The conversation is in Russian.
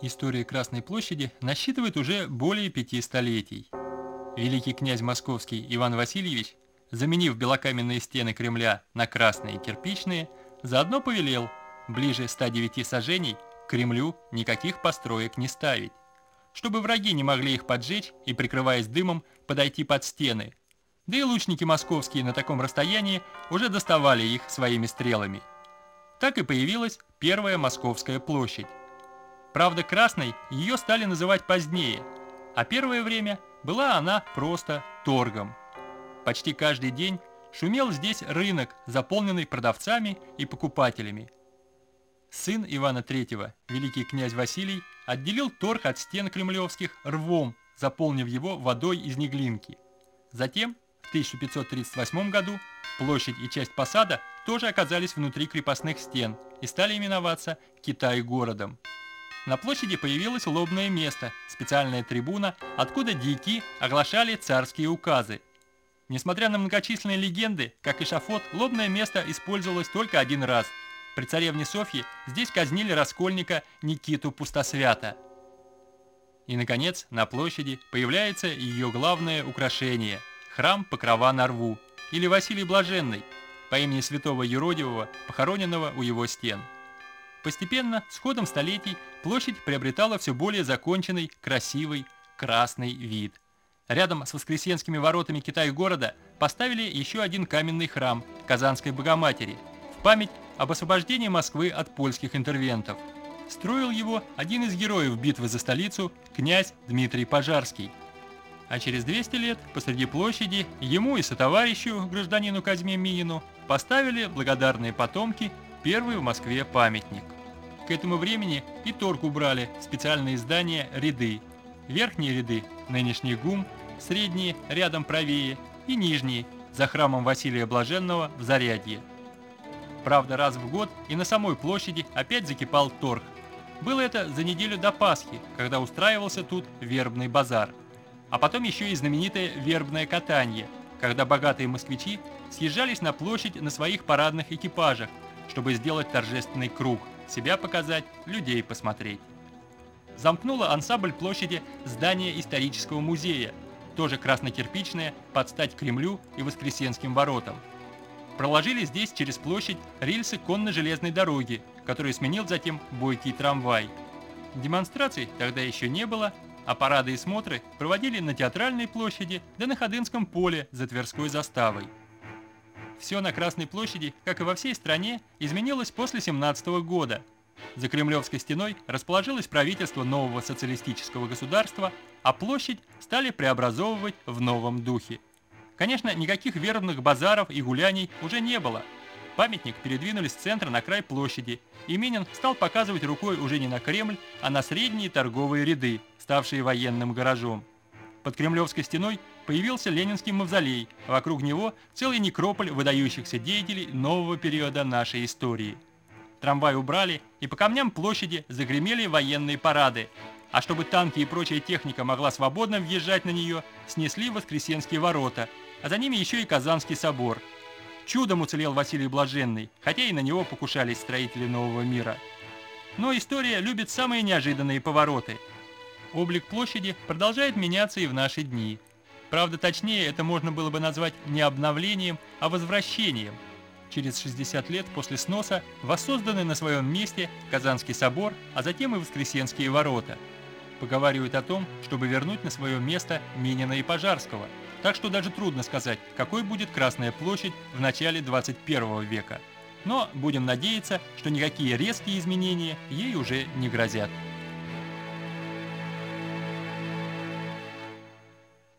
История Красной площади насчитывает уже более пяти столетий. Великий князь московский Иван Васильевич, заменив белокаменные стены Кремля на красные кирпичные, заодно повелел ближе 109 сажений к Кремлю никаких построек не ставить, чтобы враги не могли их поджечь и, прикрываясь дымом, подойти под стены. Да и лучники московские на таком расстоянии уже доставали их своими стрелами. Так и появилась первая Московская площадь. Правда, красной ее стали называть позднее, а первое время была она просто торгом. Почти каждый день шумел здесь рынок, заполненный продавцами и покупателями. Сын Ивана III, великий князь Василий, отделил торг от стен кремлевских рвом, заполнив его водой из Неглинки. Затем, в 1538 году, площадь и часть посада тоже оказались внутри крепостных стен и стали именоваться Китай-городом. На площади появилось лобное место, специальная трибуна, откуда дьяки оглашали царские указы. Несмотря на многочисленные легенды, как и шафот, лобное место использовалось только один раз. При царевне Софье здесь казнили раскольника Никиту Пустосвята. И, наконец, на площади появляется ее главное украшение – храм Покрова на рву, или Василий Блаженный, по имени святого Еродивого, похороненного у его стен. Постепенно, с ходом столетий, площадь приобретала все более законченный, красивый, красный вид. Рядом с Воскресенскими воротами Китай-города поставили еще один каменный храм Казанской Богоматери в память об освобождении Москвы от польских интервентов. Строил его один из героев битвы за столицу, князь Дмитрий Пожарский. А через 200 лет посреди площади ему и сотоварищу, гражданину Казьме Минину, поставили благодарные потомки первый в Москве памятник. К этому времени и торг убрали в специальные здания ряды. Верхние ряды – нынешний ГУМ, средние – рядом правее, и нижние – за храмом Василия Блаженного в Зарядье. Правда, раз в год и на самой площади опять закипал торг. Было это за неделю до Пасхи, когда устраивался тут вербный базар. А потом еще и знаменитое вербное катание, когда богатые москвичи съезжались на площадь на своих парадных экипажах, чтобы сделать торжественный круг, себя показать, людей посмотреть. Замкнула ансамбль площади здание исторического музея, тоже краснокирпичное, под стать Кремлю и Воскресенским воротам. Проложили здесь через площадь рельсы конно-железной дороги, которую сменил затем бойкий трамвай. Демонстраций тогда еще не было, а парады и смотры проводили на Театральной площади да на Ходынском поле за Тверской заставой. Все на Красной площади, как и во всей стране, изменилось после 17 года. За Кремлевской стеной расположилось правительство нового социалистического государства, а площадь стали преобразовывать в новом духе. Конечно, никаких вербных базаров и гуляний уже не было. Памятник передвинули с центра на край площади, и Минин стал показывать рукой уже не на Кремль, а на средние торговые ряды, ставшие военным гаражом. Под Кремлевской стеной появился Ленинский мавзолей, вокруг него целый некрополь выдающихся деятелей нового периода нашей истории. Трамвай убрали, и по камням площади загремели военные парады, а чтобы танки и прочая техника могла свободно въезжать на нее, снесли Воскресенские ворота, а за ними еще и Казанский собор. Чудом уцелел Василий Блаженный, хотя и на него покушались строители нового мира. Но история любит самые неожиданные повороты. Облик площади продолжает меняться и в наши дни – Правда, точнее это можно было бы назвать не обновлением, а возвращением. Через 60 лет после сноса воссозданы на своем месте Казанский собор, а затем и Воскресенские ворота. Поговаривают о том, чтобы вернуть на свое место Минина и Пожарского. Так что даже трудно сказать, какой будет Красная площадь в начале 21 века. Но будем надеяться, что никакие резкие изменения ей уже не грозят.